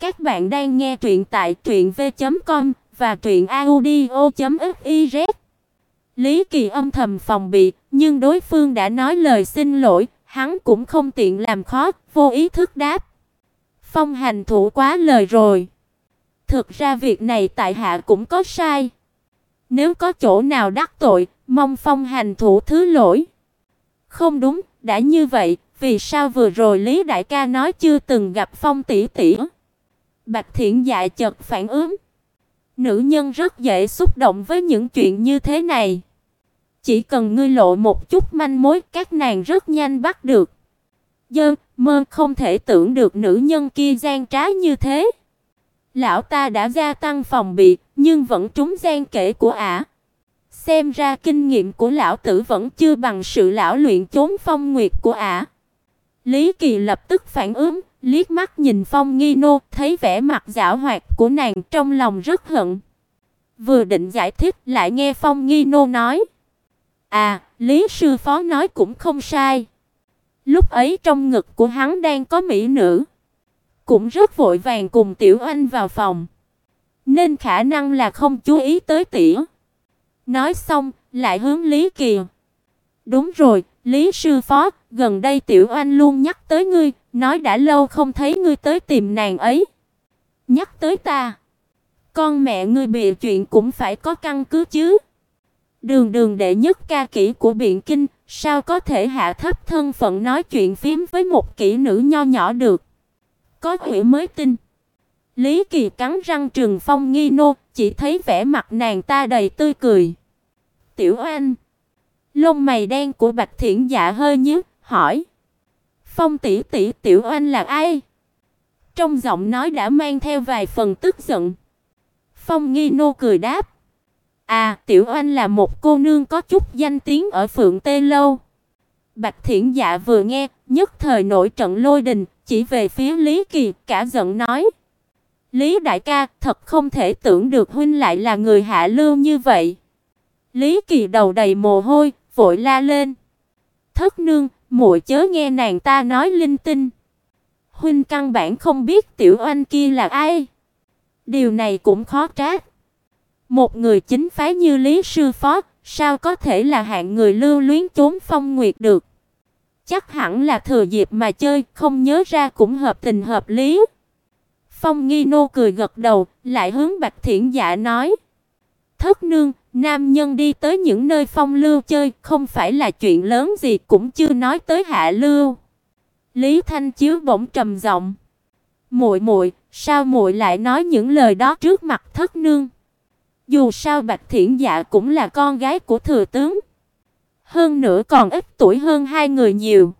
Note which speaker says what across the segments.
Speaker 1: Các bạn đang nghe truyện tại truyệnv.com và truyệnaudio.fiz. Lý Kỳ âm thầm phòng bị, nhưng đối phương đã nói lời xin lỗi, hắn cũng không tiện làm khó, vô ý thức đáp. Phong hành thủ quá lời rồi. Thực ra việc này tại hạ cũng có sai. Nếu có chỗ nào đắc tội, mong phong hành thủ thứ lỗi. Không đúng, đã như vậy, vì sao vừa rồi Lý đại ca nói chưa từng gặp Phong tỷ tỷ? Bạch Thiện Dạ chợt phản ứng. Nữ nhân rất dễ xúc động với những chuyện như thế này. Chỉ cần ngươi lộ một chút manh mối, các nàng rất nhanh bắt được. Dơ, mơ không thể tưởng được nữ nhân kia gian trá như thế. Lão ta đã gia tăng phòng bị, nhưng vẫn trúng gian kể của ả. Xem ra kinh nghiệm của lão tử vẫn chưa bằng sự lão luyện chốn phong nguyệt của ả. Lý Kỳ lập tức phản ứng, liếc mắt nhìn Phong Nghi Nô, thấy vẻ mặt giảo hoạt của nàng trong lòng rất hận. Vừa định giải thích, lại nghe Phong Nghi Nô nói: "À, Lý sư phó nói cũng không sai." Lúc ấy trong ngực của hắn đang có mỹ nữ, cũng rất vội vàng cùng Tiểu Anh vào phòng, nên khả năng là không chú ý tới tiểu. Nói xong, lại hướng Lý Kỳ. "Đúng rồi, Lý sư phó, gần đây Tiểu Anh luôn nhắc tới ngươi, nói đã lâu không thấy ngươi tới tìm nàng ấy." "Nhắc tới ta?" "Con mẹ ngươi bịa chuyện cũng phải có căn cứ chứ?" Đường Đường đệ nhất ca kỹ của Biện Kinh, sao có thể hạ thấp thân phận nói chuyện phím với một kỹ nữ nho nhỏ được? Có quỷ mới tin. Lý Kỳ cắn răng Trường Phong nghi nô, chỉ thấy vẻ mặt nàng ta đầy tươi cười. "Tiểu Anh." Lông mày đen của Bạch Thiển Dạ hơi nhíu, hỏi: "Phong tỷ tỷ Tiểu Anh là ai?" Trong giọng nói đã mang theo vài phần tức giận. Phong Nghi nô cười đáp: "À, Tiểu Anh là một cô nương có chút danh tiếng ở Phượng Tê lâu." Bạch Thiển Dạ vừa nghe, nhất thời nổi trận lôi đình, chỉ về phía Lý Kỳ, cả giận nói: "Lý đại ca, thật không thể tưởng được huynh lại là người hạ lưu như vậy." Lý Kỳ đầu đầy mồ hôi, vội la lên: "Thất nương, muội chớ nghe nàng ta nói linh tinh. Huynh căn bản không biết tiểu oanh kia là ai." Điều này cũng khó trách. Một người chính phái như Lý sư phó, sao có thể là hạng người lưu luyến trốn phong nguyệt được? Chắc hẳn là thừa dịp mà chơi, không nhớ ra cũng hợp tình hợp lý. Phong Nghi Nô cười gật đầu, lại hướng Bạch Thiển Dạ nói: "Thất nương, nam nhân đi tới những nơi phong lưu chơi, không phải là chuyện lớn gì, cũng chưa nói tới hạ lưu." Lý Thanh Chiếu bỗng trầm giọng: "Muội muội, sao muội lại nói những lời đó trước mặt thất nương?" Dù sao Bạch Thiển Dạ cũng là con gái của thừa tướng, hơn nữa còn ít tuổi hơn hai người nhiều.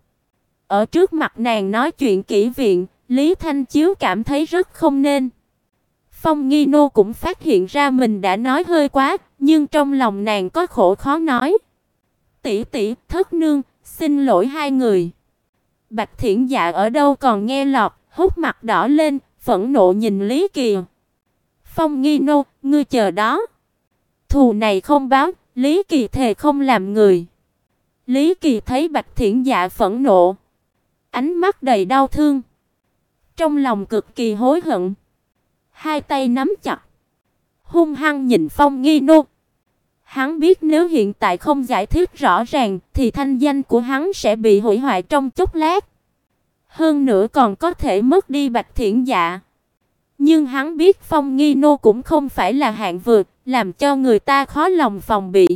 Speaker 1: Ở trước mặt nàng nói chuyện kỹ viện, Lý Thanh Chiếu cảm thấy rất không nên. Phong Nghi Nô cũng phát hiện ra mình đã nói hơi quá, nhưng trong lòng nàng có khổ khó nói. "Tỷ tỷ, thất nương, xin lỗi hai người." Bạch Thiển Dạ ở đâu còn nghe lọt, hốc mặt đỏ lên, phẫn nộ nhìn Lý Kỳ. "Phong Nghi Nô, ngươi chờ đó. Thù này không báo, Lý Kỳ thề không làm người." Lý Kỳ thấy Bạch Thiển Dạ phẫn nộ, ánh mắt đầy đau thương, trong lòng cực kỳ hối hận, hai tay nắm chặt, hung hăng nhìn Phong Nghi Nô. Hắn biết nếu hiện tại không giải thích rõ ràng thì thanh danh của hắn sẽ bị hủy hoại trong chốc lát. Hơn nữa còn có thể mất đi Bạch Thiển Dạ. Nhưng hắn biết Phong Nghi Nô cũng không phải là hạng vượt, làm cho người ta khó lòng phòng bị.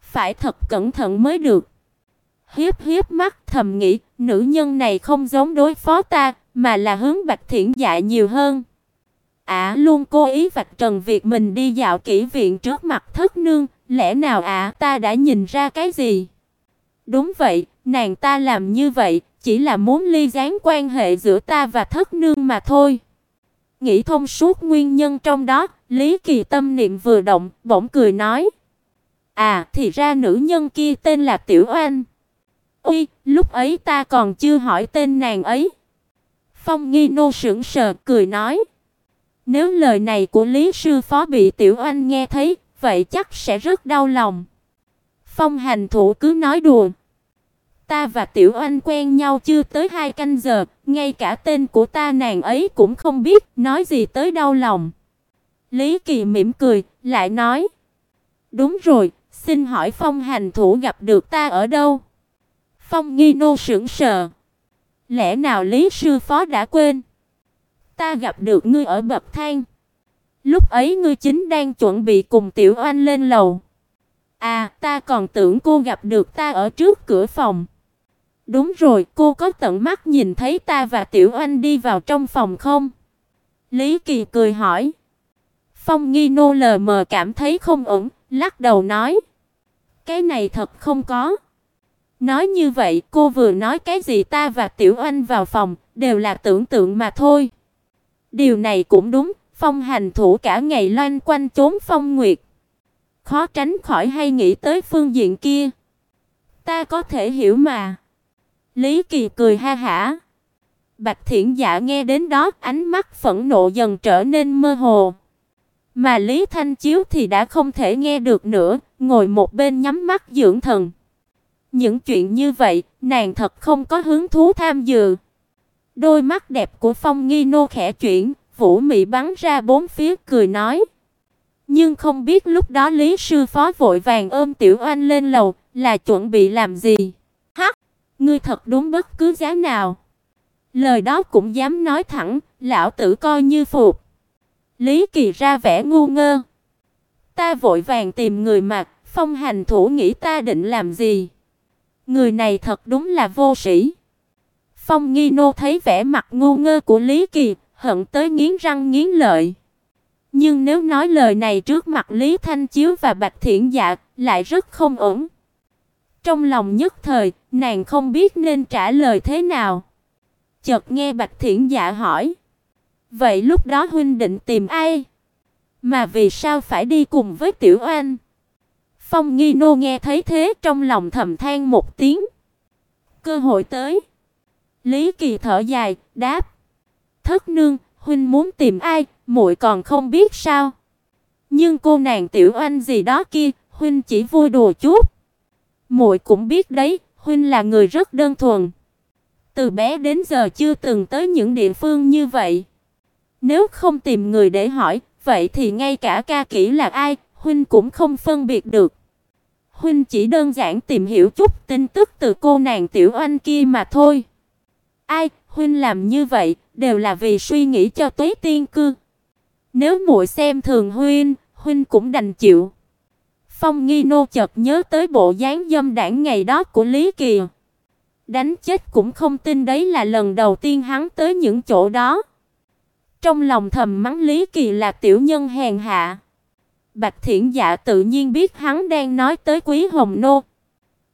Speaker 1: Phải thật cẩn thận mới được. Hiếp hiếp mắt thầm nghĩ, nữ nhân này không giống đối phó ta, mà là hướng Bạch Thiển Dạ nhiều hơn. Ả luôn cố ý vạch trần việc mình đi dạo kỹ viện trước mặt thất nương, lẽ nào ả ta đã nhìn ra cái gì? Đúng vậy, nàng ta làm như vậy chỉ là muốn ly gián quan hệ giữa ta và thất nương mà thôi. Nghĩ thông suốt nguyên nhân trong đó, Lý Kỳ tâm niệm vừa động, bỗng cười nói: "À, thì ra nữ nhân kia tên là Tiểu Oanh." "Ui, lúc ấy ta còn chưa hỏi tên nàng ấy." Phong Nghi Nô sững sờ cười nói: "Nếu lời này của Lý sư phó bị Tiểu anh nghe thấy, vậy chắc sẽ rất đau lòng." Phong Hành Thủ cứ nói đùa, Ta và Tiểu Anh quen nhau chưa tới hai canh giờ, ngay cả tên của ta nàng ấy cũng không biết, nói gì tới đau lòng. Lý Kỳ mỉm cười, lại nói: "Đúng rồi, xin hỏi Phong hành thủ gặp được ta ở đâu?" Phong Nghi nô sững sờ. Lẽ nào Lý sư phó đã quên? Ta gặp được ngươi ở bậc thang. Lúc ấy ngươi chính đang chuẩn bị cùng Tiểu Anh lên lầu. À, ta còn tưởng cô gặp được ta ở trước cửa phòng. Đúng rồi, cô có tận mắt nhìn thấy ta và Tiểu Anh đi vào trong phòng không? Lý Kỳ cười hỏi. Phong Nghi Nô lờ mờ cảm thấy không ổn, lắc đầu nói: "Cái này thật không có." Nói như vậy, cô vừa nói cái gì ta và Tiểu Anh vào phòng, đều là tưởng tượng mà thôi. Điều này cũng đúng, Phong hành thủ cả ngày loanh quanh trốn Phong Nguyệt. Khó tránh khỏi hay nghĩ tới phương diện kia. Ta có thể hiểu mà. Lý Kỳ cười ha hả. Bạch Thiển Dạ nghe đến đó, ánh mắt phẫn nộ dần trở nên mơ hồ. Mà Lý Thanh Chiếu thì đã không thể nghe được nữa, ngồi một bên nhắm mắt dưỡng thần. Những chuyện như vậy, nàng thật không có hứng thú tham dự. Đôi mắt đẹp của Phong Nghi Nô khẽ chuyển, Vũ Mị bắn ra bốn phía cười nói: "Nhưng không biết lúc đó Lý sư phó vội vàng ôm Tiểu Anh lên lầu, là chuẩn bị làm gì?" "Hắc, ngươi thật đúng bất cứ giá nào." Lời đó cũng dám nói thẳng, lão tử coi như phục. Lý Kỳ ra vẻ ngu ngơ. Ta vội vàng tìm người mặc, Phong hành thủ nghĩ ta định làm gì? Người này thật đúng là vô sĩ. Phong Nghi Nô thấy vẻ mặt ngu ngơ của Lý Kỳ, hận tới nghiến răng nghiến lợi. Nhưng nếu nói lời này trước mặt Lý Thanh Chiếu và Bạch Thiển Dạ, lại rất không ổn. Trong lòng nhất thời, nàng không biết nên trả lời thế nào. Chợt nghe Bạch Thiển Dạ hỏi: "Vậy lúc đó huynh định tìm ai? Mà vì sao phải đi cùng với Tiểu Oanh?" Phong Nghi Nô nghe thấy thế trong lòng thầm than một tiếng. Cơ hội tới. Lý Kỳ thở dài, đáp: "Thất nương, huynh muốn tìm ai, muội còn không biết sao? Nhưng cô nàng tiểu anh gì đó kia, huynh chỉ vui đùa chút. Muội cũng biết đấy, huynh là người rất đơn thuần. Từ bé đến giờ chưa từng tới những địa phương như vậy. Nếu không tìm người để hỏi, vậy thì ngay cả ca kỹ là ai, huynh cũng không phân biệt được huynh chỉ đơn giản tìm hiểu chút tin tức từ cô nàng tiểu anh kia mà thôi. Ai, huynh làm như vậy đều là vì suy nghĩ cho Tuế Tiên cư. Nếu muội xem thường huynh, huynh cũng đành chịu. Phong Nghi nô chợt nhớ tới bộ dáng dâm đảng ngày đó của Lý Kỳ. Đánh chết cũng không tin đấy là lần đầu tiên hắn tới những chỗ đó. Trong lòng thầm mắng Lý Kỳ là tiểu nhân hèn hạ. Bạch Thiển Dạ tự nhiên biết hắn đang nói tới Quý Hồng Nô.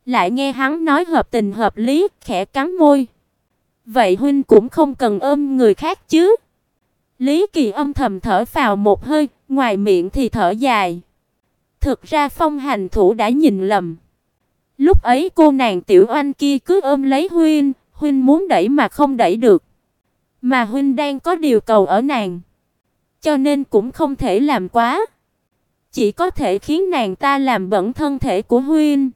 Speaker 1: Lại nghe hắn nói hợp tình hợp lý, khẽ cắn môi. Vậy huynh cũng không cần ôm người khác chứ? Lý Kỳ âm thầm thở phào một hơi, ngoài miệng thì thở dài. Thực ra Phong Hành thủ đã nhìn lầm. Lúc ấy cô nàng tiểu oanh kia cứ ôm lấy huynh, huynh muốn đẩy mà không đẩy được. Mà huynh đang có điều cầu ở nàng, cho nên cũng không thể làm quá chỉ có thể khiến nàng ta làm bẩn thân thể của huynh.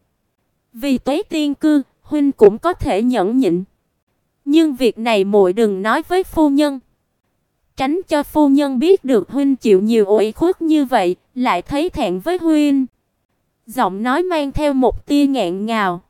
Speaker 1: Vì Tuế Tiên cư, huynh cũng có thể nhẫn nhịn. Nhưng việc này muội đừng nói với phu nhân. Tránh cho phu nhân biết được huynh chịu nhiều ủy khuất như vậy, lại thấy thẹn với huynh. Giọng nói mang theo một tia nghẹn ngào.